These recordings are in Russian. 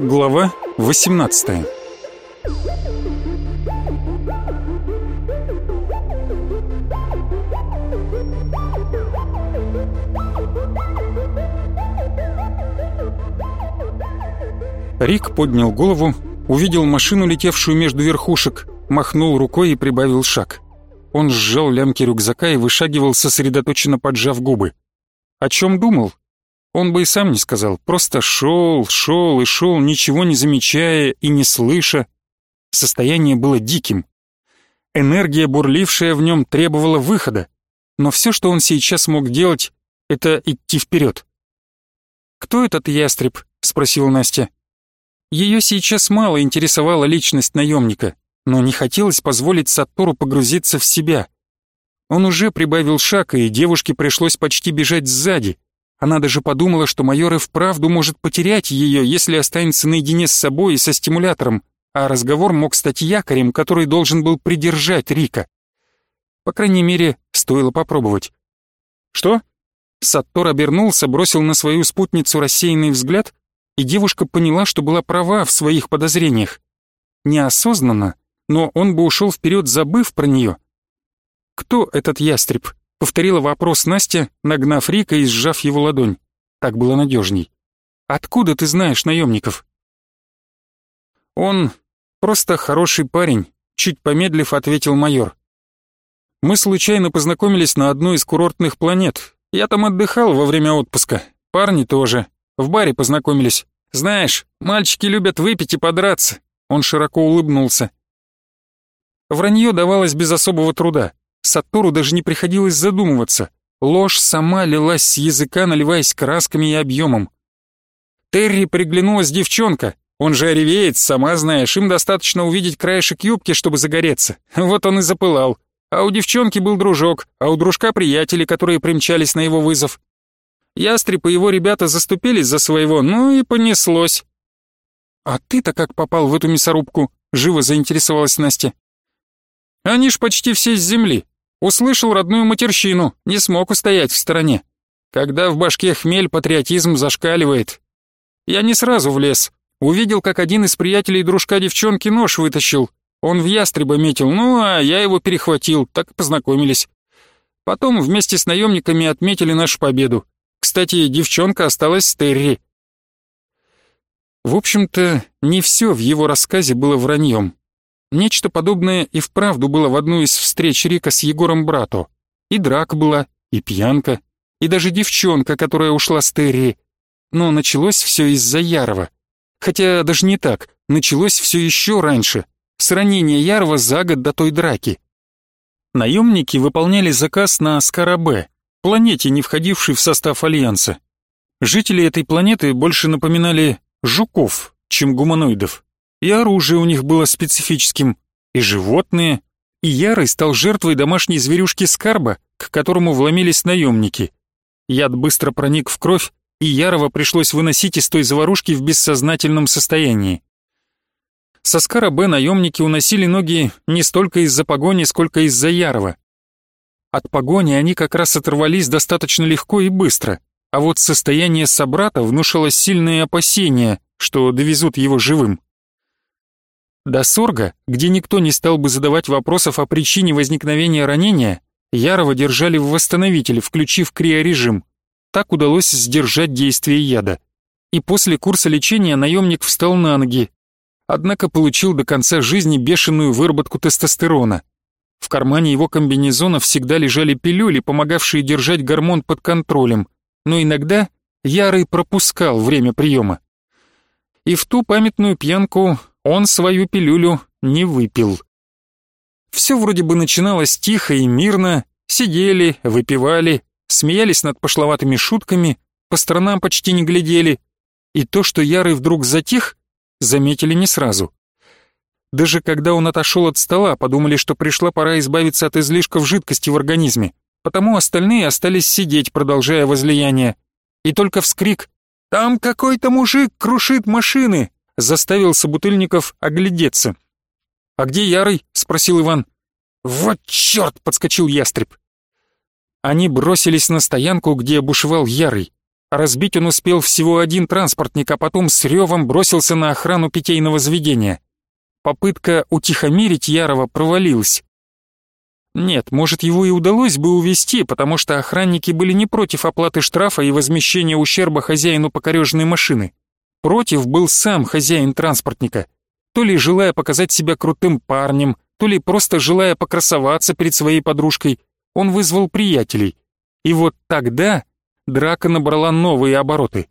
Глава 18 Рик поднял голову, увидел машину, летевшую между верхушек, махнул рукой и прибавил шаг. Он сжал лямки рюкзака и вышагивал, сосредоточенно поджав губы. О чем думал? Он бы и сам не сказал, просто шел, шел и шел, ничего не замечая и не слыша. Состояние было диким. Энергия, бурлившая в нем, требовала выхода, но все, что он сейчас мог делать, это идти вперед. «Кто этот ястреб?» — спросила Настя. Ее сейчас мало интересовала личность наемника, но не хотелось позволить Саттору погрузиться в себя. Он уже прибавил шаг, и девушке пришлось почти бежать сзади. Она даже подумала, что майор и вправду может потерять ее, если останется наедине с собой и со стимулятором, а разговор мог стать якорем, который должен был придержать Рика. По крайней мере, стоило попробовать. «Что?» Саттор обернулся, бросил на свою спутницу рассеянный взгляд и девушка поняла, что была права в своих подозрениях. Неосознанно, но он бы ушел вперед, забыв про нее. «Кто этот ястреб?» — повторила вопрос Настя, нагнав Рика и сжав его ладонь. Так было надежней. «Откуда ты знаешь наемников?» «Он просто хороший парень», — чуть помедлив ответил майор. «Мы случайно познакомились на одной из курортных планет. Я там отдыхал во время отпуска. Парни тоже. В баре познакомились. Знаешь, мальчики любят выпить и подраться». Он широко улыбнулся. Вранье давалось без особого труда. Сатуру даже не приходилось задумываться. Ложь сама лилась с языка, наливаясь красками и объемом. Терри приглянулась девчонка. Он же оревеет, сама знаешь, им достаточно увидеть краешек юбки, чтобы загореться. Вот он и запылал. А у девчонки был дружок, а у дружка приятели, которые примчались на его вызов. Ястреб и его ребята заступились за своего, ну и понеслось. «А ты-то как попал в эту мясорубку?» — живо заинтересовалась Настя. «Они ж почти все с земли. Услышал родную матерщину, не смог устоять в стороне. Когда в башке хмель, патриотизм зашкаливает. Я не сразу влез. Увидел, как один из приятелей дружка девчонки нож вытащил. Он в ястреба метил, ну а я его перехватил, так и познакомились. Потом вместе с наемниками отметили нашу победу. Кстати, девчонка осталась с Терри. В общем-то, не все в его рассказе было враньем. Нечто подобное и вправду было в одну из встреч Рика с Егором Брато. И драк была, и пьянка, и даже девчонка, которая ушла с Терри. Но началось все из-за Ярова. Хотя даже не так, началось все еще раньше, с ранения Ярова за год до той драки. Наемники выполняли заказ на Скарабе, планете, не входившей в состав Альянса. Жители этой планеты больше напоминали жуков, чем гуманоидов. И оружие у них было специфическим, и животные, и Ярый стал жертвой домашней зверюшки Скарба, к которому вломились наемники. Яд быстро проник в кровь, и Ярова пришлось выносить из той заварушки в бессознательном состоянии. Со Скарабе наемники уносили ноги не столько из-за погони, сколько из-за Ярова. От погони они как раз оторвались достаточно легко и быстро, а вот состояние собрата внушало сильные опасения, что довезут его живым. До Сорга, где никто не стал бы задавать вопросов о причине возникновения ранения, Ярова держали в восстановителе, включив криорежим. Так удалось сдержать действие яда. И после курса лечения наемник встал на ноги, однако получил до конца жизни бешеную выработку тестостерона. В кармане его комбинезона всегда лежали пилюли, помогавшие держать гормон под контролем, но иногда Ярый пропускал время приема. И в ту памятную пьянку он свою пилюлю не выпил. Все вроде бы начиналось тихо и мирно, сидели, выпивали, смеялись над пошловатыми шутками, по сторонам почти не глядели, и то, что Ярый вдруг затих, заметили не сразу. Даже когда он отошел от стола, подумали, что пришла пора избавиться от излишков жидкости в организме, потому остальные остались сидеть, продолжая возлияние. И только вскрик «Там какой-то мужик крушит машины!» Заставил собутыльников оглядеться. «А где Ярый?» — спросил Иван. «Вот черт!» — подскочил ястреб. Они бросились на стоянку, где бушевал Ярый. Разбить он успел всего один транспортник, а потом с ревом бросился на охрану питейного заведения. Попытка утихомирить Ярова провалилась. Нет, может, его и удалось бы увести, потому что охранники были не против оплаты штрафа и возмещения ущерба хозяину покореженной машины. Против был сам хозяин транспортника, то ли желая показать себя крутым парнем, то ли просто желая покрасоваться перед своей подружкой, он вызвал приятелей. И вот тогда драка набрала новые обороты.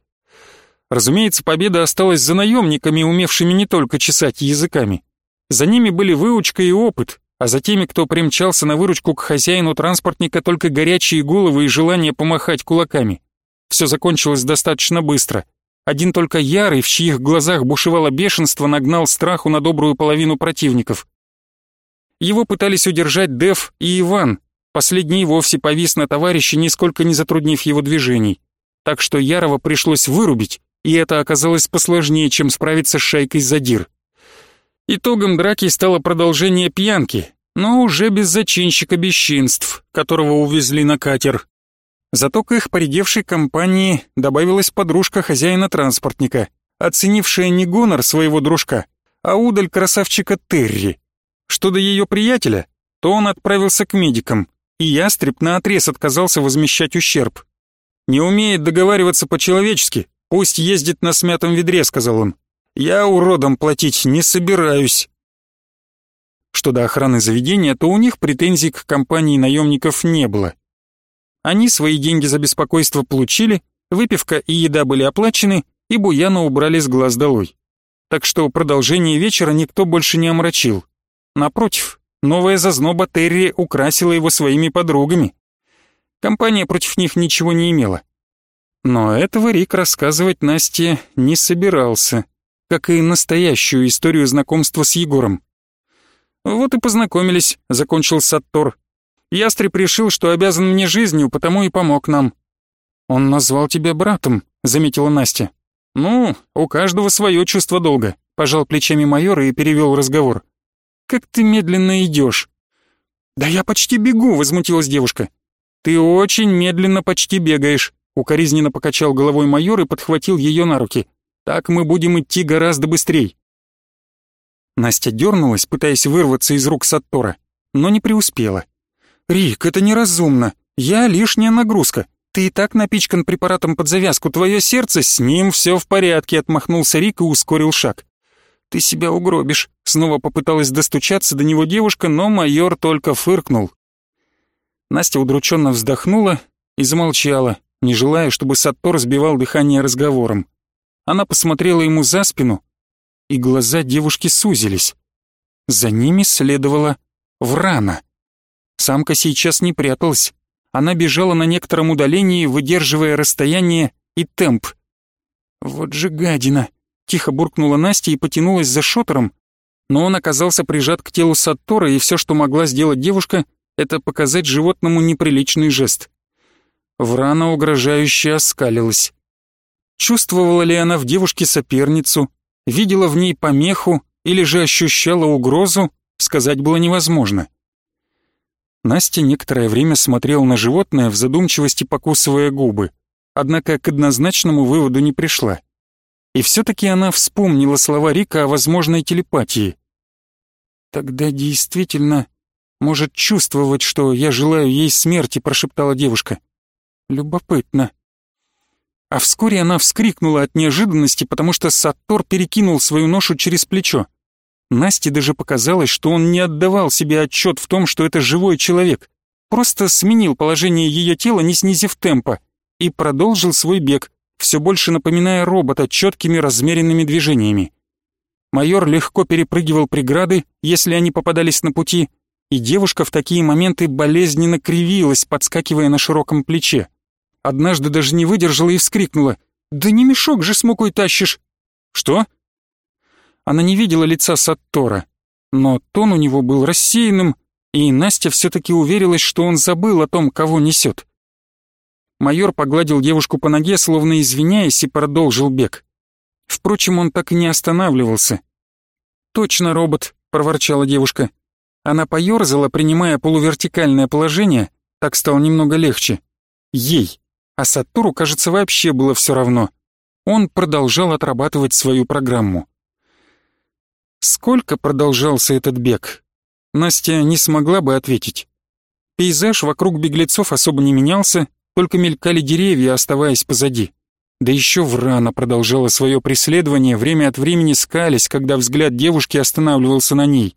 Разумеется, победа осталась за наемниками, умевшими не только чесать языками. За ними были выучка и опыт, а за теми, кто примчался на выручку к хозяину транспортника, только горячие головы и желание помахать кулаками. Все закончилось достаточно быстро. Один только Ярый, в чьих глазах бушевало бешенство, нагнал страху на добрую половину противников. Его пытались удержать Дев и Иван, последний вовсе повис на товарище, нисколько не затруднив его движений. Так что Ярова пришлось вырубить, и это оказалось посложнее, чем справиться с шайкой задир. Итогом драки стало продолжение пьянки, но уже без зачинщика бесчинств, которого увезли на катер. Зато к их поредевшей компании добавилась подружка хозяина транспортника, оценившая не гонор своего дружка, а удаль красавчика Терри. Что до ее приятеля, то он отправился к медикам, и ястреб наотрез отказался возмещать ущерб. «Не умеет договариваться по-человечески, пусть ездит на смятом ведре», — сказал он. Я уродом платить не собираюсь. Что до охраны заведения, то у них претензий к компании наемников не было. Они свои деньги за беспокойство получили, выпивка и еда были оплачены, и Буяна убрали с глаз долой. Так что продолжение вечера никто больше не омрачил. Напротив, новая зазноба Терри украсила его своими подругами. Компания против них ничего не имела. Но этого Рик рассказывать Насте не собирался как и настоящую историю знакомства с Егором. «Вот и познакомились», — закончил Саттор. «Ястреб решил, что обязан мне жизнью, потому и помог нам». «Он назвал тебя братом», — заметила Настя. «Ну, у каждого свое чувство долга», — пожал плечами майор и перевел разговор. «Как ты медленно идешь?» «Да я почти бегу», — возмутилась девушка. «Ты очень медленно почти бегаешь», — укоризненно покачал головой майор и подхватил ее на руки. Так мы будем идти гораздо быстрее. Настя дернулась, пытаясь вырваться из рук Саттора, но не преуспела. «Рик, это неразумно. Я лишняя нагрузка. Ты и так напичкан препаратом под завязку. Твое сердце, с ним все в порядке», — отмахнулся Рик и ускорил шаг. «Ты себя угробишь», — снова попыталась достучаться до него девушка, но майор только фыркнул. Настя удрученно вздохнула и замолчала, не желая, чтобы Саттор сбивал дыхание разговором. Она посмотрела ему за спину, и глаза девушки сузились. За ними следовала Врана. Самка сейчас не пряталась. Она бежала на некотором удалении, выдерживая расстояние и темп. «Вот же гадина!» — тихо буркнула Настя и потянулась за шотером, но он оказался прижат к телу Саттора, и все, что могла сделать девушка, это показать животному неприличный жест. Врана угрожающе оскалилась. Чувствовала ли она в девушке соперницу, видела в ней помеху или же ощущала угрозу, сказать было невозможно. Настя некоторое время смотрела на животное в задумчивости покусывая губы, однако к однозначному выводу не пришла. И все-таки она вспомнила слова Рика о возможной телепатии. «Тогда действительно может чувствовать, что я желаю ей смерти», — прошептала девушка. «Любопытно. А вскоре она вскрикнула от неожиданности, потому что Саттор перекинул свою ношу через плечо. Насте даже показалось, что он не отдавал себе отчет в том, что это живой человек, просто сменил положение ее тела, не снизив темпа, и продолжил свой бег, все больше напоминая робота четкими размеренными движениями. Майор легко перепрыгивал преграды, если они попадались на пути, и девушка в такие моменты болезненно кривилась, подскакивая на широком плече. Однажды даже не выдержала и вскрикнула. «Да не мешок же с мукой тащишь!» «Что?» Она не видела лица Саттора, но тон у него был рассеянным, и Настя все-таки уверилась, что он забыл о том, кого несет. Майор погладил девушку по ноге, словно извиняясь, и продолжил бег. Впрочем, он так и не останавливался. «Точно робот», — проворчала девушка. Она поёрзала, принимая полувертикальное положение, Так стало немного легче. Ей. А Сатуру, кажется, вообще было все равно. Он продолжал отрабатывать свою программу. Сколько продолжался этот бег? Настя не смогла бы ответить. Пейзаж вокруг беглецов особо не менялся, только мелькали деревья, оставаясь позади. Да еще Врана продолжала свое преследование, время от времени скались, когда взгляд девушки останавливался на ней.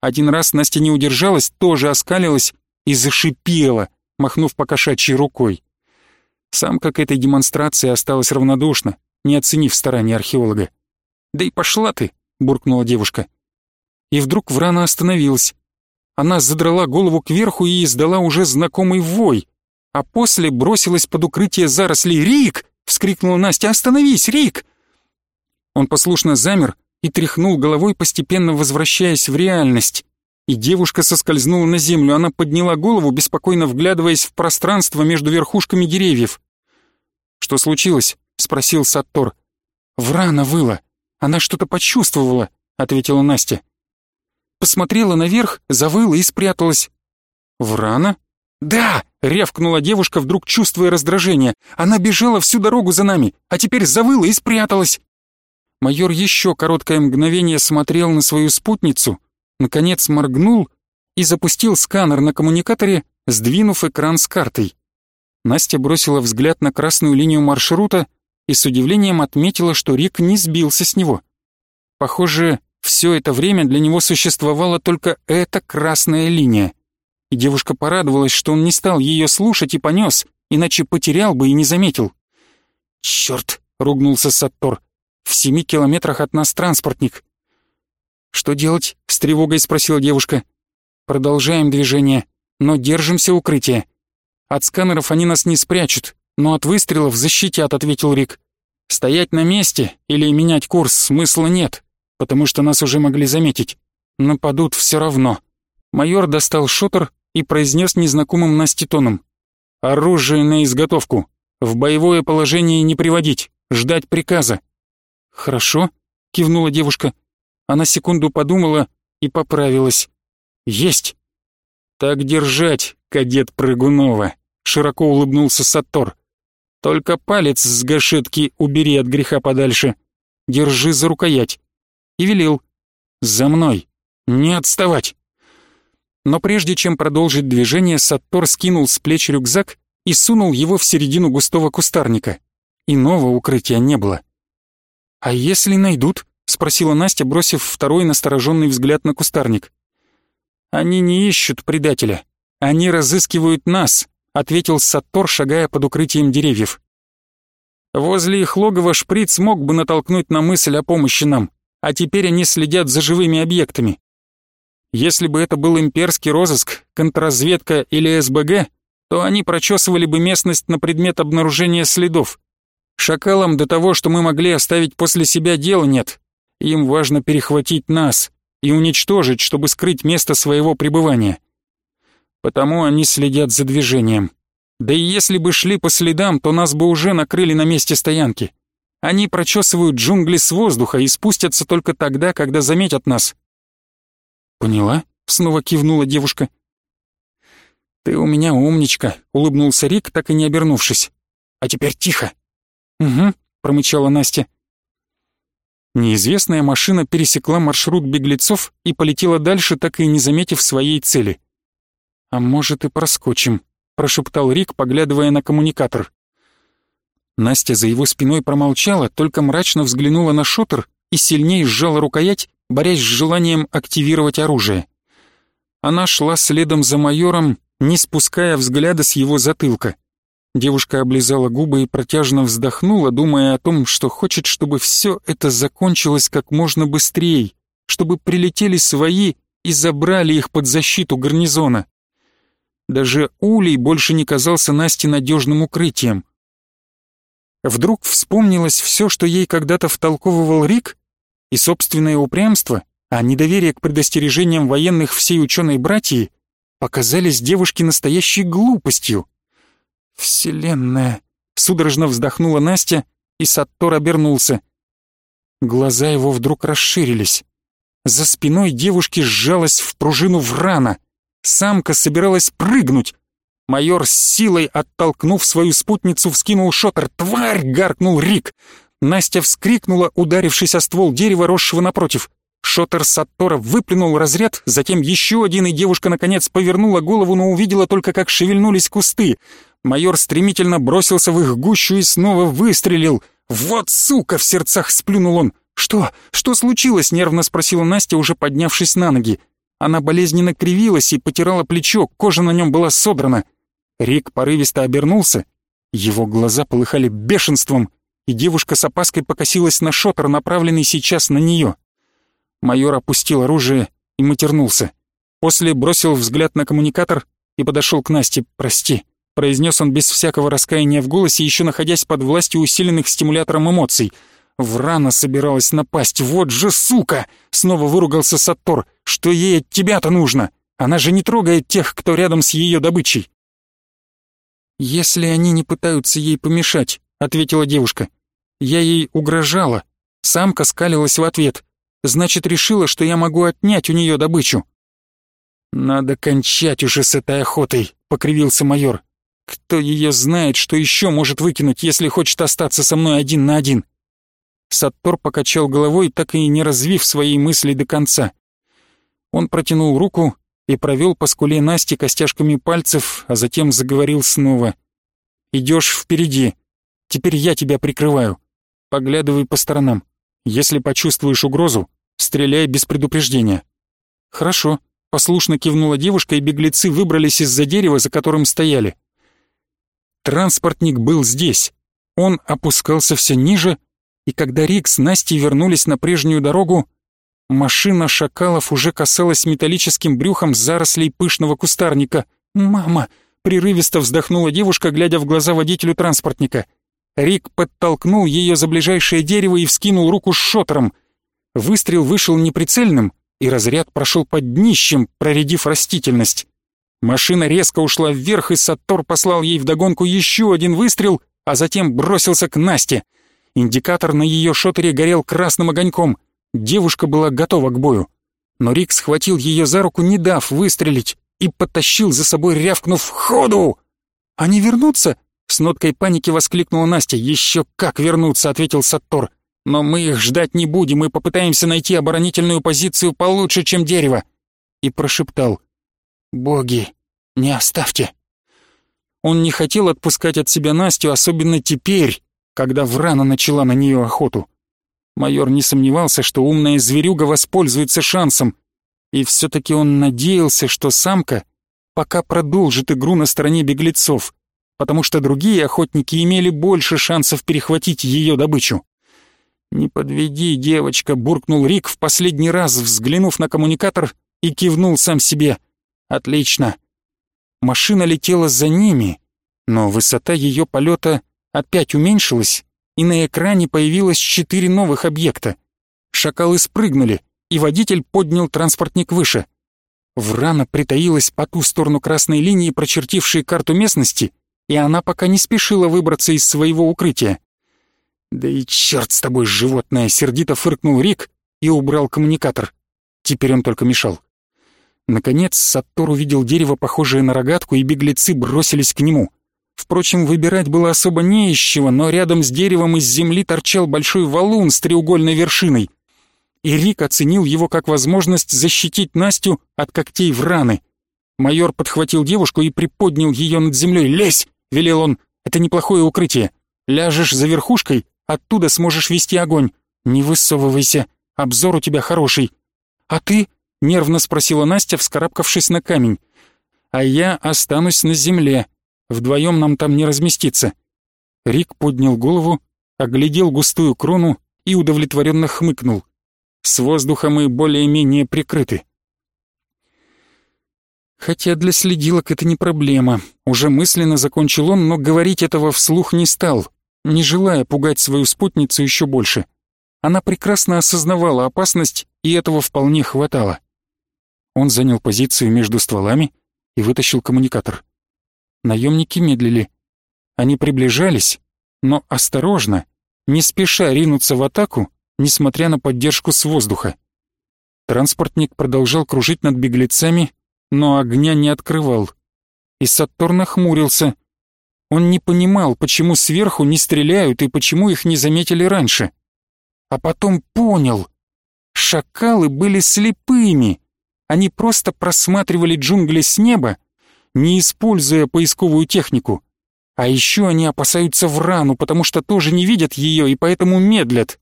Один раз Настя не удержалась, тоже оскалилась и зашипела, махнув покошачьей рукой. Самка к этой демонстрации осталась равнодушна, не оценив старания археолога. «Да и пошла ты!» — буркнула девушка. И вдруг Врана остановилась. Она задрала голову кверху и издала уже знакомый вой, а после бросилась под укрытие зарослей. «Рик!» — вскрикнула Настя. «Остановись, Рик!» Он послушно замер и тряхнул головой, постепенно возвращаясь в реальность. И девушка соскользнула на землю. Она подняла голову, беспокойно вглядываясь в пространство между верхушками деревьев. «Что случилось?» — спросил Саттор. «Врана выла. Она что-то почувствовала», — ответила Настя. Посмотрела наверх, завыла и спряталась. «Врана?» «Да!» — рявкнула девушка, вдруг чувствуя раздражение. «Она бежала всю дорогу за нами, а теперь завыла и спряталась!» Майор еще короткое мгновение смотрел на свою спутницу, наконец моргнул и запустил сканер на коммуникаторе, сдвинув экран с картой. Настя бросила взгляд на красную линию маршрута и с удивлением отметила, что Рик не сбился с него. Похоже, все это время для него существовала только эта красная линия и девушка порадовалась, что он не стал ее слушать и понес, иначе потерял бы и не заметил. «Черт!» — ругнулся Саттор. «В семи километрах от нас транспортник». «Что делать?» — с тревогой спросила девушка. «Продолжаем движение, но держимся укрытия. От сканеров они нас не спрячут, но от выстрелов защитят», — ответил Рик. «Стоять на месте или менять курс смысла нет, потому что нас уже могли заметить. Нападут все равно». Майор достал шутер и произнес незнакомым Насте тоном. «Оружие на изготовку. В боевое положение не приводить. Ждать приказа». «Хорошо», — кивнула девушка. Она секунду подумала и поправилась. «Есть!» «Так держать, кадет Прыгунова», — широко улыбнулся Саттор. «Только палец с гашетки убери от греха подальше. Держи за рукоять». И велел. «За мной. Не отставать». Но прежде чем продолжить движение, Саттор скинул с плеч рюкзак и сунул его в середину густого кустарника. Иного укрытия не было. «А если найдут?» — спросила Настя, бросив второй настороженный взгляд на кустарник. «Они не ищут предателя. Они разыскивают нас», — ответил Саттор, шагая под укрытием деревьев. «Возле их логова шприц мог бы натолкнуть на мысль о помощи нам, а теперь они следят за живыми объектами. Если бы это был имперский розыск, контрразведка или СБГ, то они прочесывали бы местность на предмет обнаружения следов. Шакалам до того, что мы могли оставить после себя, дела нет. Им важно перехватить нас и уничтожить, чтобы скрыть место своего пребывания. Потому они следят за движением. Да и если бы шли по следам, то нас бы уже накрыли на месте стоянки. Они прочесывают джунгли с воздуха и спустятся только тогда, когда заметят нас. «Поняла?» — снова кивнула девушка. «Ты у меня умничка», — улыбнулся Рик, так и не обернувшись. «А теперь тихо». «Угу», — промычала Настя. Неизвестная машина пересекла маршрут беглецов и полетела дальше, так и не заметив своей цели. «А может и проскочим», — прошептал Рик, поглядывая на коммуникатор. Настя за его спиной промолчала, только мрачно взглянула на шутер и сильнее сжала рукоять, борясь с желанием активировать оружие. Она шла следом за майором, не спуская взгляда с его затылка. Девушка облизала губы и протяжно вздохнула, думая о том, что хочет, чтобы все это закончилось как можно быстрее, чтобы прилетели свои и забрали их под защиту гарнизона. Даже улей больше не казался Насте надежным укрытием. Вдруг вспомнилось все, что ей когда-то втолковывал Рик, и собственное упрямство, а недоверие к предостережениям военных всей ученой братьи показались девушке настоящей глупостью. «Вселенная!» — судорожно вздохнула Настя, и Саттор обернулся. Глаза его вдруг расширились. За спиной девушки сжалась в пружину врана. Самка собиралась прыгнуть. Майор с силой, оттолкнув свою спутницу, вскинул шотер. «Тварь!» — гаркнул Рик. Настя вскрикнула, ударившись о ствол дерева, росшего напротив. Шотер Саттора выплюнул разряд, затем еще один, и девушка, наконец, повернула голову, но увидела только, как шевельнулись кусты. Майор стремительно бросился в их гущу и снова выстрелил. «Вот сука!» — в сердцах сплюнул он. «Что? Что случилось?» — нервно спросила Настя, уже поднявшись на ноги. Она болезненно кривилась и потирала плечо, кожа на нем была содрана. Рик порывисто обернулся. Его глаза полыхали бешенством, и девушка с опаской покосилась на шотер, направленный сейчас на нее. Майор опустил оружие и матернулся. После бросил взгляд на коммуникатор и подошел к Насте. «Прости», — произнес он без всякого раскаяния в голосе, еще находясь под властью усиленных стимулятором эмоций. «Врана собиралась напасть, вот же сука!» — снова выругался Саттор. «Что ей от тебя-то нужно? Она же не трогает тех, кто рядом с ее добычей». «Если они не пытаются ей помешать», — ответила девушка. «Я ей угрожала. Самка скалилась в ответ значит, решила, что я могу отнять у нее добычу. «Надо кончать уже с этой охотой», — покривился майор. «Кто ее знает, что еще может выкинуть, если хочет остаться со мной один на один?» Саттор покачал головой, так и не развив свои мысли до конца. Он протянул руку и провел по скуле Насти костяшками пальцев, а затем заговорил снова. «Идешь впереди. Теперь я тебя прикрываю. Поглядывай по сторонам. Если почувствуешь угрозу, стреляй без предупреждения». «Хорошо», — послушно кивнула девушка, и беглецы выбрались из-за дерева, за которым стояли. Транспортник был здесь. Он опускался все ниже, и когда Рик с Настей вернулись на прежнюю дорогу, машина шакалов уже касалась металлическим брюхом зарослей пышного кустарника. «Мама!» — прерывисто вздохнула девушка, глядя в глаза водителю транспортника. Рик подтолкнул ее за ближайшее дерево и вскинул руку с шотером. Выстрел вышел неприцельным, и разряд прошел под днищем, проредив растительность. Машина резко ушла вверх, и Саттор послал ей вдогонку еще один выстрел, а затем бросился к Насте. Индикатор на ее шотере горел красным огоньком. Девушка была готова к бою. Но Рик схватил ее за руку, не дав выстрелить, и потащил за собой, рявкнув «Ходу!» «Они вернутся?» С ноткой паники воскликнула Настя. «Еще как вернуться!» — ответил Саттор. «Но мы их ждать не будем и попытаемся найти оборонительную позицию получше, чем дерево!» И прошептал. «Боги, не оставьте!» Он не хотел отпускать от себя Настю, особенно теперь, когда Врана начала на нее охоту. Майор не сомневался, что умная зверюга воспользуется шансом, и все-таки он надеялся, что самка пока продолжит игру на стороне беглецов — потому что другие охотники имели больше шансов перехватить ее добычу. «Не подведи, девочка», — буркнул Рик в последний раз, взглянув на коммуникатор и кивнул сам себе. «Отлично». Машина летела за ними, но высота ее полета опять уменьшилась, и на экране появилось четыре новых объекта. Шакалы спрыгнули, и водитель поднял транспортник выше. Врана притаилась по ту сторону красной линии, прочертившей карту местности, и она пока не спешила выбраться из своего укрытия. «Да и черт с тобой, животное!» — сердито фыркнул Рик и убрал коммуникатор. Теперь он только мешал. Наконец Саттор увидел дерево, похожее на рогатку, и беглецы бросились к нему. Впрочем, выбирать было особо не из чего, но рядом с деревом из земли торчал большой валун с треугольной вершиной. И Рик оценил его как возможность защитить Настю от когтей в раны. Майор подхватил девушку и приподнял ее над землей. «Лезь!» — велел он. «Это неплохое укрытие. Ляжешь за верхушкой, оттуда сможешь вести огонь. Не высовывайся, обзор у тебя хороший». «А ты?» — нервно спросила Настя, вскарабкавшись на камень. «А я останусь на земле. Вдвоем нам там не разместиться». Рик поднял голову, оглядел густую крону и удовлетворенно хмыкнул. «С воздуха мы более-менее прикрыты». Хотя для следилок это не проблема. Уже мысленно закончил он, но говорить этого вслух не стал, не желая пугать свою спутницу еще больше. Она прекрасно осознавала опасность, и этого вполне хватало. Он занял позицию между стволами и вытащил коммуникатор. Наемники медлили. Они приближались, но осторожно, не спеша ринуться в атаку, несмотря на поддержку с воздуха. Транспортник продолжал кружить над беглецами, но огня не открывал. и Саттор нахмурился. Он не понимал, почему сверху не стреляют и почему их не заметили раньше. А потом понял. Шакалы были слепыми. Они просто просматривали джунгли с неба, не используя поисковую технику. А еще они опасаются врану, потому что тоже не видят ее и поэтому медлят.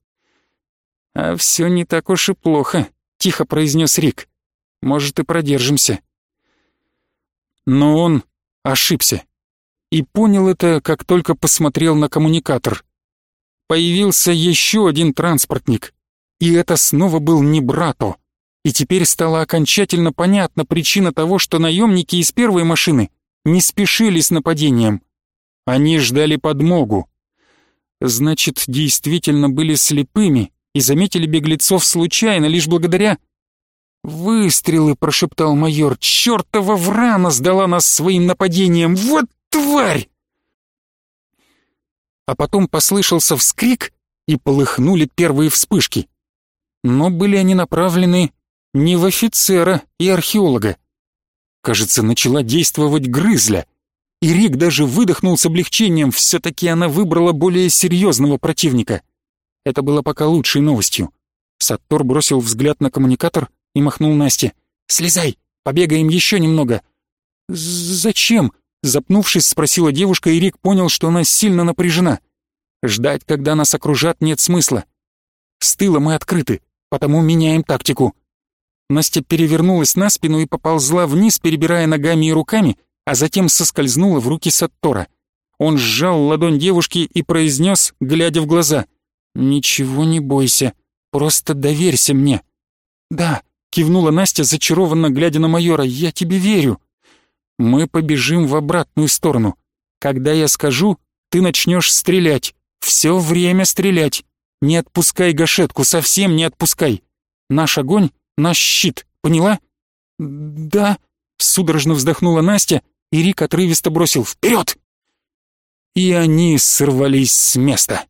«А все не так уж и плохо», — тихо произнес Рик. «Может, и продержимся». Но он ошибся. И понял это, как только посмотрел на коммуникатор. Появился еще один транспортник. И это снова был не Брато. И теперь стало окончательно понятна причина того, что наемники из первой машины не спешили с нападением. Они ждали подмогу. Значит, действительно были слепыми и заметили беглецов случайно, лишь благодаря... «Выстрелы!» — прошептал майор. «Чёртова врана сдала нас своим нападением! Вот тварь!» А потом послышался вскрик, и полыхнули первые вспышки. Но были они направлены не в офицера и археолога. Кажется, начала действовать грызля. И Рик даже выдохнул с облегчением, все-таки она выбрала более серьезного противника. Это было пока лучшей новостью. Саттор бросил взгляд на коммуникатор и махнул Насте. «Слезай, побегаем еще немного». «Зачем?» — запнувшись, спросила девушка, и Рик понял, что она сильно напряжена. «Ждать, когда нас окружат, нет смысла. С тыла мы открыты, потому меняем тактику». Настя перевернулась на спину и поползла вниз, перебирая ногами и руками, а затем соскользнула в руки Саттора. Он сжал ладонь девушки и произнес, глядя в глаза, «Ничего не бойся, просто доверься мне». «Да», — кивнула Настя, зачарованно глядя на майора, «я тебе верю». «Мы побежим в обратную сторону. Когда я скажу, ты начнешь стрелять. Все время стрелять. Не отпускай гашетку, совсем не отпускай. Наш огонь Наш щит, поняла?» «Да», — судорожно вздохнула Настя, и Рик отрывисто бросил «Вперед!» И они сорвались с места.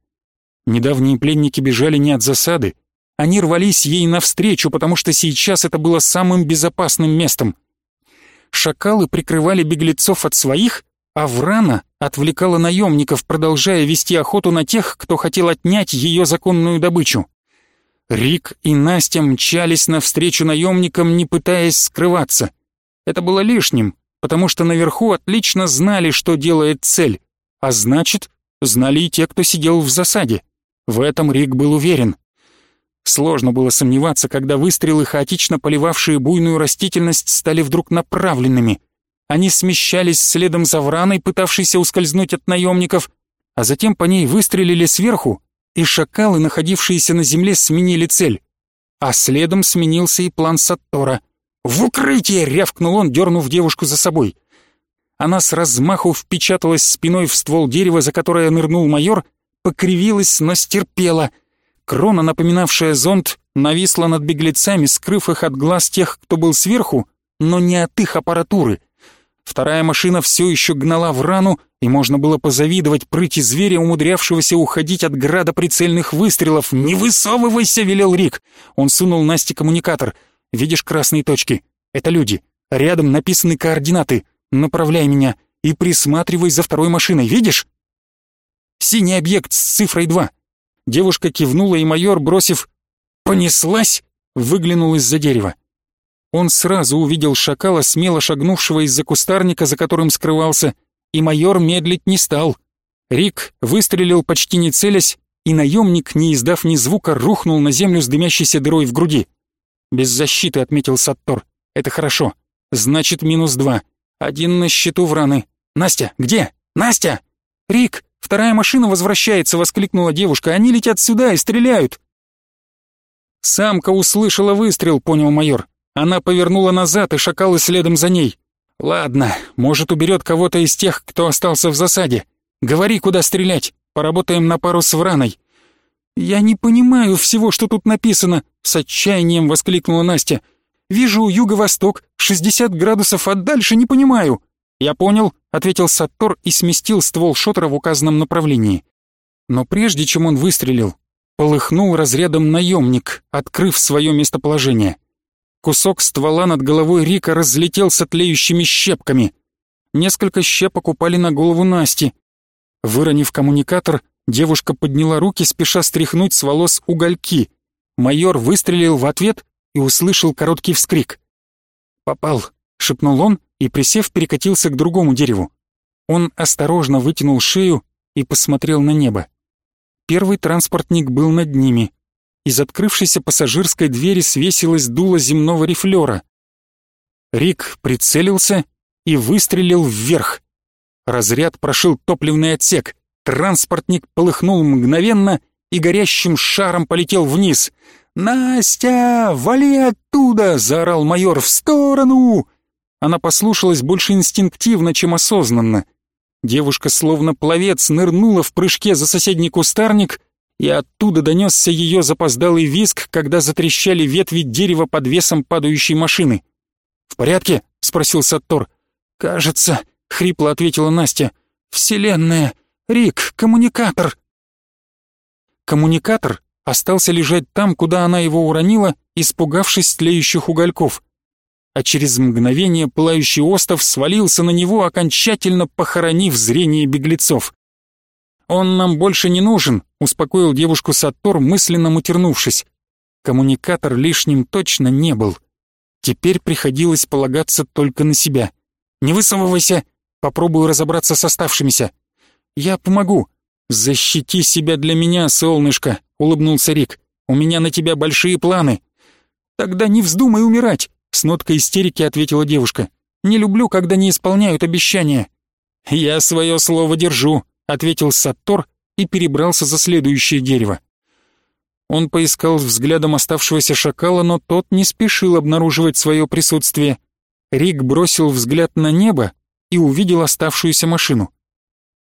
Недавние пленники бежали не от засады, они рвались ей навстречу, потому что сейчас это было самым безопасным местом. Шакалы прикрывали беглецов от своих, а Врана отвлекала наемников, продолжая вести охоту на тех, кто хотел отнять ее законную добычу. Рик и Настя мчались навстречу наемникам, не пытаясь скрываться. Это было лишним, потому что наверху отлично знали, что делает цель, а значит, знали и те, кто сидел в засаде. В этом Рик был уверен. Сложно было сомневаться, когда выстрелы, хаотично поливавшие буйную растительность, стали вдруг направленными. Они смещались следом за Враной, пытавшейся ускользнуть от наемников, а затем по ней выстрелили сверху, и шакалы, находившиеся на земле, сменили цель. А следом сменился и план Саттора. «В укрытие!» — рявкнул он, дернув девушку за собой. Она с размаху впечаталась спиной в ствол дерева, за которое нырнул майор, покривилась, но стерпела. Крона, напоминавшая зонт, нависла над беглецами, скрыв их от глаз тех, кто был сверху, но не от их аппаратуры. Вторая машина все еще гнала в рану, и можно было позавидовать прыти зверя, умудрявшегося уходить от града прицельных выстрелов. «Не высовывайся!» — велел Рик. Он сунул Насте коммуникатор. «Видишь красные точки? Это люди. Рядом написаны координаты. Направляй меня и присматривай за второй машиной. Видишь?» «Синий объект с цифрой 2». Девушка кивнула, и майор, бросив «Понеслась!» выглянул из-за дерева. Он сразу увидел шакала, смело шагнувшего из-за кустарника, за которым скрывался, и майор медлить не стал. Рик выстрелил почти не целясь, и наемник, не издав ни звука, рухнул на землю с дымящейся дырой в груди. «Без защиты», — отметил Саттор. «Это хорошо. Значит, минус два. Один на счету в раны. Настя, где? Настя!» «Рик, вторая машина возвращается!» — воскликнула девушка. «Они летят сюда и стреляют!» «Самка услышала выстрел», — понял майор. Она повернула назад, и шакалы следом за ней. «Ладно, может, уберет кого-то из тех, кто остался в засаде. Говори, куда стрелять. Поработаем на пару с Враной». «Я не понимаю всего, что тут написано», — с отчаянием воскликнула Настя. «Вижу юго-восток, 60 градусов, а дальше не понимаю». «Я понял», — ответил Саттор и сместил ствол шотера в указанном направлении. Но прежде чем он выстрелил, полыхнул разрядом наемник, открыв свое местоположение. Кусок ствола над головой Рика разлетелся тлеющими щепками. Несколько щепок упали на голову Насти. Выронив коммуникатор, девушка подняла руки, спеша стряхнуть с волос угольки. Майор выстрелил в ответ и услышал короткий вскрик. «Попал», — шепнул он и, присев, перекатился к другому дереву. Он осторожно вытянул шею и посмотрел на небо. Первый транспортник был над ними. Из открывшейся пассажирской двери свесилось дуло земного рифлера. Рик прицелился и выстрелил вверх. Разряд прошил топливный отсек. Транспортник полыхнул мгновенно и горящим шаром полетел вниз. «Настя, вали оттуда!» — заорал майор. «В сторону!» Она послушалась больше инстинктивно, чем осознанно. Девушка, словно пловец, нырнула в прыжке за соседний кустарник, и оттуда донесся ее запоздалый визг, когда затрещали ветви дерева под весом падающей машины. «В порядке?» — спросил Саттор. «Кажется», — хрипло ответила Настя. «Вселенная! Рик, коммуникатор!» Коммуникатор остался лежать там, куда она его уронила, испугавшись тлеющих угольков. А через мгновение пылающий остов свалился на него, окончательно похоронив зрение беглецов. «Он нам больше не нужен», — успокоил девушку Саттор, мысленно мутернувшись. Коммуникатор лишним точно не был. Теперь приходилось полагаться только на себя. «Не высовывайся, попробую разобраться с оставшимися». «Я помогу». «Защити себя для меня, солнышко», — улыбнулся Рик. «У меня на тебя большие планы». «Тогда не вздумай умирать», — с ноткой истерики ответила девушка. «Не люблю, когда не исполняют обещания». «Я свое слово держу», — ответил Саттор и перебрался за следующее дерево. Он поискал взглядом оставшегося шакала, но тот не спешил обнаруживать свое присутствие. Рик бросил взгляд на небо и увидел оставшуюся машину.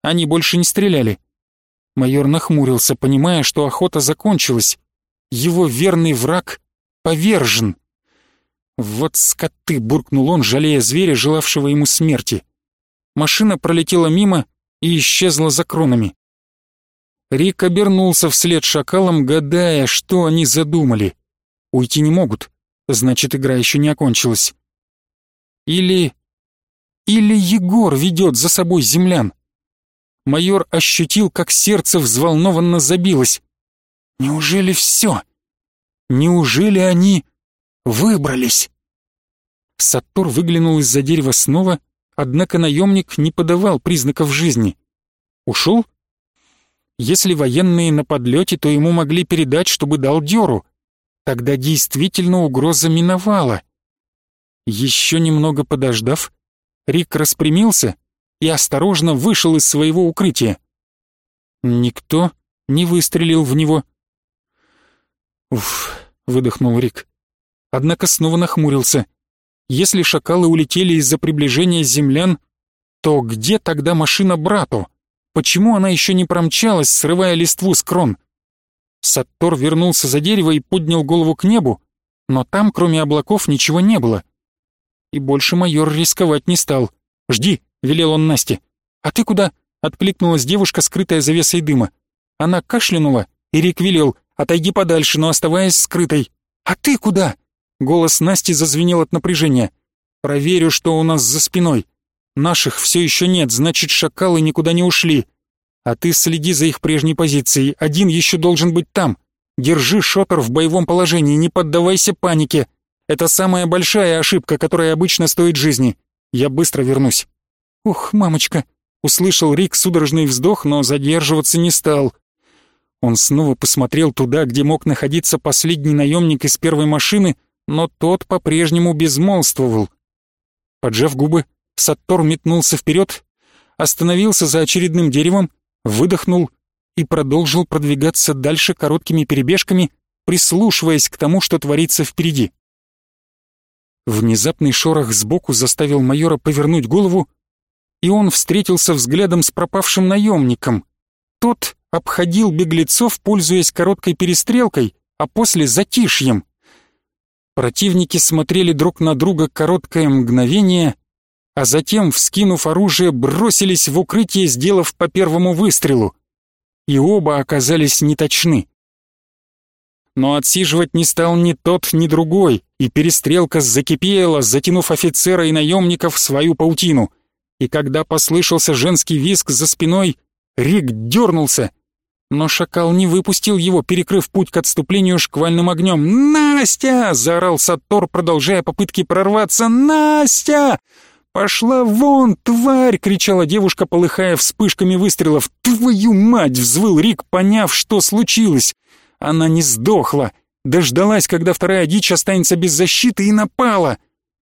Они больше не стреляли. Майор нахмурился, понимая, что охота закончилась. Его верный враг повержен. «Вот скоты!» — буркнул он, жалея зверя, желавшего ему смерти. Машина пролетела мимо и исчезла за кронами. Рик обернулся вслед шакалам, гадая, что они задумали. Уйти не могут, значит, игра еще не окончилась. Или... Или Егор ведет за собой землян. Майор ощутил, как сердце взволнованно забилось. Неужели все? Неужели они выбрались? Саттор выглянул из-за дерева снова однако наемник не подавал признаков жизни. Ушел? Если военные на подлете, то ему могли передать, чтобы дал дёру. Тогда действительно угроза миновала. Еще немного подождав, Рик распрямился и осторожно вышел из своего укрытия. Никто не выстрелил в него. «Уф», — выдохнул Рик. Однако снова нахмурился — если шакалы улетели из-за приближения землян, то где тогда машина брату? Почему она еще не промчалась, срывая листву с крон? Саттор вернулся за дерево и поднял голову к небу, но там, кроме облаков, ничего не было. И больше майор рисковать не стал. «Жди», — велел он Насте. «А ты куда?» — откликнулась девушка, скрытая завесой дыма. Она кашлянула, и Рик велел, «Отойди подальше, но оставаясь скрытой». «А ты куда?» Голос Насти зазвенел от напряжения. «Проверю, что у нас за спиной. Наших все еще нет, значит, шакалы никуда не ушли. А ты следи за их прежней позицией. Один еще должен быть там. Держи шотер в боевом положении, не поддавайся панике. Это самая большая ошибка, которая обычно стоит жизни. Я быстро вернусь». «Ух, мамочка!» — услышал Рик судорожный вздох, но задерживаться не стал. Он снова посмотрел туда, где мог находиться последний наемник из первой машины — но тот по-прежнему безмолвствовал. Поджав губы, Саттор метнулся вперед, остановился за очередным деревом, выдохнул и продолжил продвигаться дальше короткими перебежками, прислушиваясь к тому, что творится впереди. Внезапный шорох сбоку заставил майора повернуть голову, и он встретился взглядом с пропавшим наемником. Тот обходил беглецов, пользуясь короткой перестрелкой, а после затишьем. Противники смотрели друг на друга короткое мгновение, а затем, вскинув оружие, бросились в укрытие, сделав по первому выстрелу. И оба оказались неточны. Но отсиживать не стал ни тот, ни другой, и перестрелка закипела, затянув офицера и наемников в свою паутину. и когда послышался женский визг за спиной, Рик дернулся, но шакал не выпустил его, перекрыв путь к отступлению шквальным огнем. «Настя!» — заорал Сатор, продолжая попытки прорваться. «Настя!» «Пошла вон, тварь!» — кричала девушка, полыхая вспышками выстрелов. «Твою мать!» — взвыл Рик, поняв, что случилось. Она не сдохла, дождалась, когда вторая дичь останется без защиты, и напала.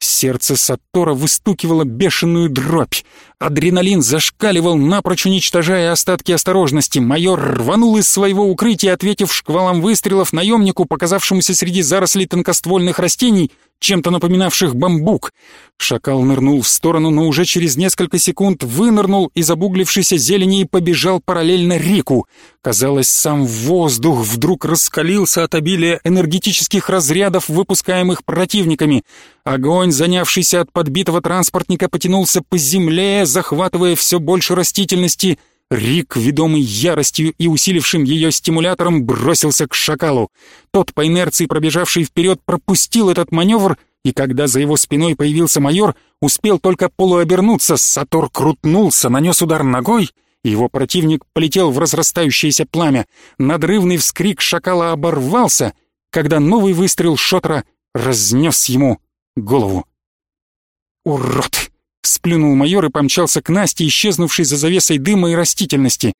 Сердце Саттора выстукивало бешеную дробь. Адреналин зашкаливал, напрочь уничтожая остатки осторожности. Майор рванул из своего укрытия, ответив шквалом выстрелов наемнику, показавшемуся среди зарослей тонкоствольных растений, чем-то напоминавших бамбук. Шакал нырнул в сторону, но уже через несколько секунд вынырнул из обуглившейся зелени и побежал параллельно реку. Казалось, сам воздух вдруг раскалился от обилия энергетических разрядов, выпускаемых противниками. Огонь, занявшийся от подбитого транспортника, потянулся по земле, захватывая все больше растительности — Рик, ведомый яростью и усилившим ее стимулятором, бросился к шакалу. Тот, по инерции пробежавший вперед, пропустил этот маневр, и когда за его спиной появился майор, успел только полуобернуться, Сатор крутнулся, нанес удар ногой, его противник полетел в разрастающееся пламя. Надрывный вскрик шакала оборвался, когда новый выстрел шотра разнес ему голову. «Урод!» Сплюнул майор и помчался к Насте, исчезнувшей за завесой дыма и растительности.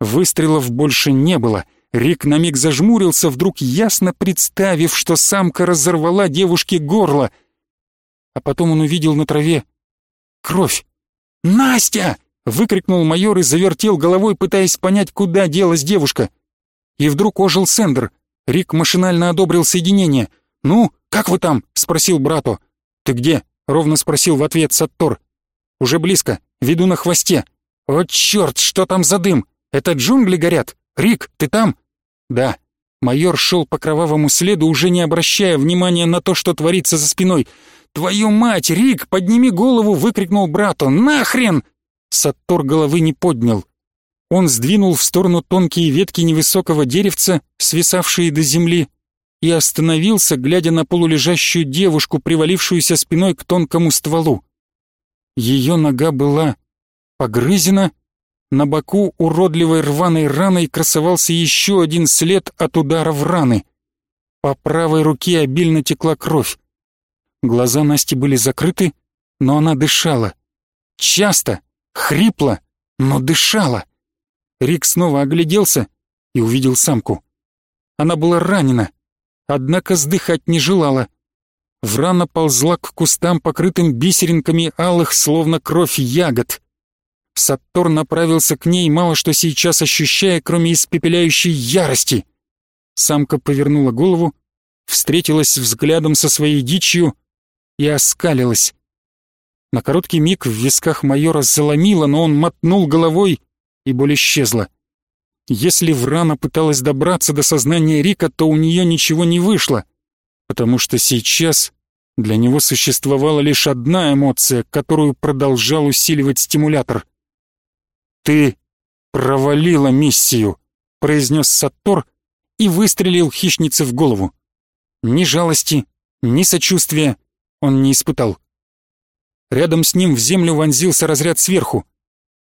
Выстрелов больше не было. Рик на миг зажмурился, вдруг ясно представив, что самка разорвала девушке горло. А потом он увидел на траве кровь. «Настя!» — выкрикнул майор и завертел головой, пытаясь понять, куда делась девушка. И вдруг ожил Сендер. Рик машинально одобрил соединение. «Ну, как вы там?» — спросил брату. «Ты где?» — ровно спросил в ответ Саттор. «Уже близко. Веду на хвосте. О, черт, что там за дым? Это джунгли горят? Рик, ты там?» «Да». Майор шел по кровавому следу, уже не обращая внимания на то, что творится за спиной. «Твою мать, Рик, подними голову!» — выкрикнул брату. «Нахрен!» Саттор головы не поднял. Он сдвинул в сторону тонкие ветки невысокого деревца, свисавшие до земли, и остановился, глядя на полулежащую девушку, привалившуюся спиной к тонкому стволу. Ее нога была погрызена, на боку уродливой рваной раной красовался еще один след от удара в раны. По правой руке обильно текла кровь. Глаза Насти были закрыты, но она дышала. Часто, хрипло, но дышала. Рик снова огляделся и увидел самку. Она была ранена, однако сдыхать не желала. Врана ползла к кустам, покрытым бисеринками алых, словно кровь ягод. Саттор направился к ней, мало что сейчас ощущая, кроме испепеляющей ярости. Самка повернула голову, встретилась взглядом со своей дичью и оскалилась. На короткий миг в висках майора заломило, но он мотнул головой, и боль исчезла. Если Врана пыталась добраться до сознания Рика, то у нее ничего не вышло, потому что сейчас для него существовала лишь одна эмоция, которую продолжал усиливать стимулятор. «Ты провалила миссию», — произнес Саттор и выстрелил хищнице в голову. Ни жалости, ни сочувствия он не испытал. Рядом с ним в землю вонзился разряд сверху.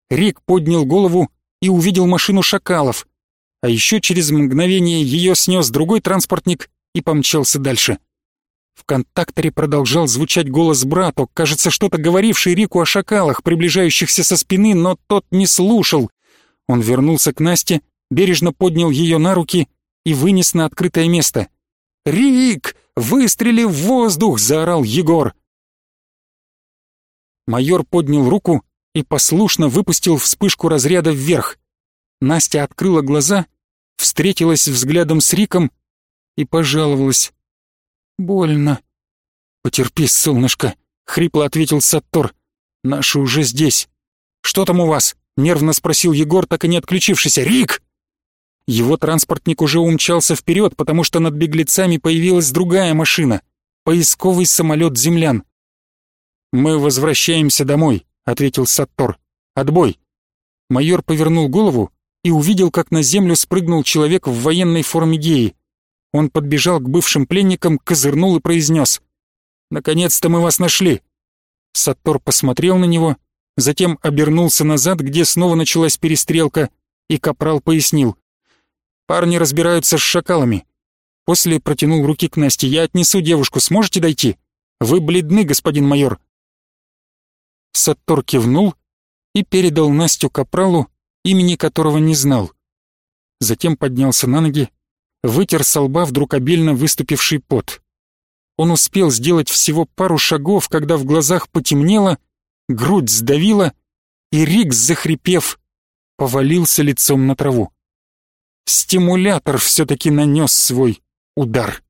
Рик поднял голову и увидел машину шакалов, а еще через мгновение ее снес другой транспортник и помчался дальше. В контакторе продолжал звучать голос брата, кажется, что-то говоривший Рику о шакалах, приближающихся со спины, но тот не слушал. Он вернулся к Насте, бережно поднял ее на руки и вынес на открытое место. «Рик! Выстрели в воздух!» — заорал Егор. Майор поднял руку и послушно выпустил вспышку разряда вверх. Настя открыла глаза, встретилась взглядом с Риком и пожаловалась. «Больно». «Потерпи, солнышко», — хрипло ответил Саттор. «Наши уже здесь». «Что там у вас?» — нервно спросил Егор, так и не отключившийся. «Рик!» Его транспортник уже умчался вперед, потому что над беглецами появилась другая машина — поисковый самолет землян. «Мы возвращаемся домой», — ответил Саттор. «Отбой». Майор повернул голову и увидел, как на землю спрыгнул человек в военной форме геи. Он подбежал к бывшим пленникам, козырнул и произнес. «Наконец-то мы вас нашли!» Саттор посмотрел на него затем обернулся назад, где снова началась перестрелка, и капрал пояснил. «Парни разбираются с шакалами». После протянул руки к Насте. «Я отнесу девушку, сможете дойти? Вы бледны, господин майор». Саттор кивнул и передал Настю капралу, имени которого не знал. Затем поднялся на ноги, вытер со лба вдруг обильно выступивший пот. Он успел сделать всего пару шагов, когда в глазах потемнело, грудь сдавила, и Рикс, захрипев, повалился лицом на траву. Стимулятор все-таки нанес свой удар.